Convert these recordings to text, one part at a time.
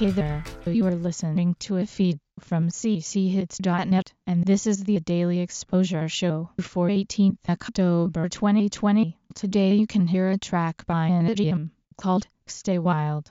Hey there, you are listening to a feed from cchits.net, and this is the Daily Exposure Show for 18th October 2020. Today you can hear a track by an idiom called Stay Wild.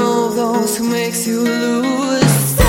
Of those who makes you lose.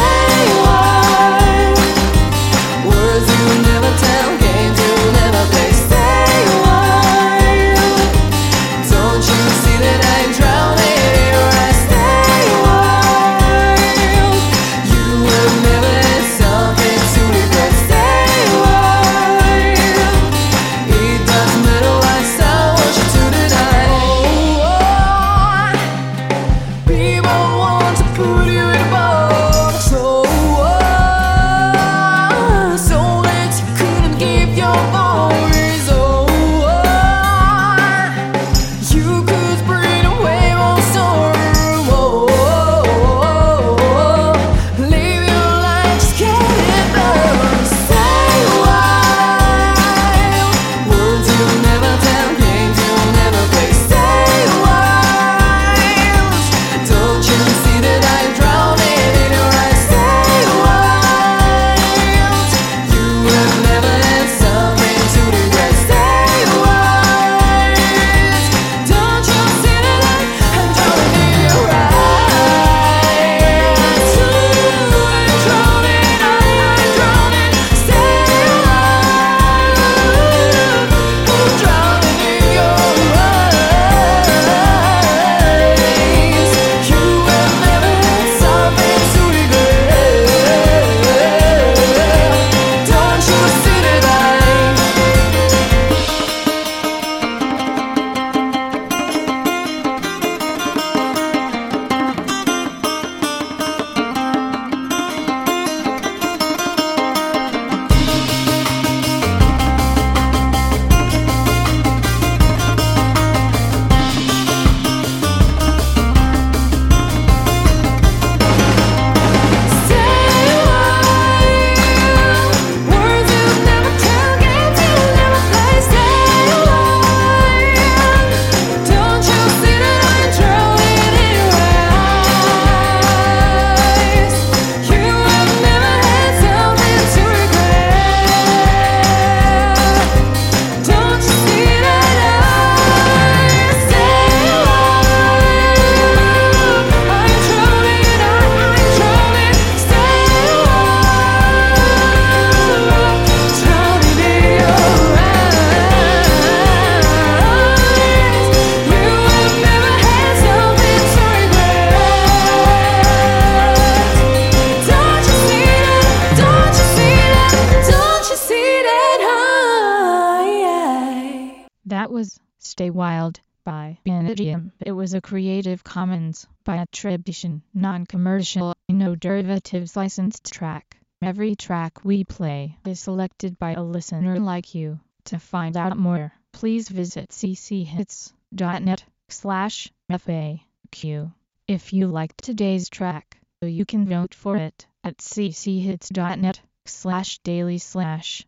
That was Stay Wild by an. It was a Creative Commons by attribution, non-commercial, no derivatives licensed track. Every track we play is selected by a listener like you. To find out more, please visit cchits.net slash FAQ. If you liked today's track, you can vote for it at cchits.net slash daily slash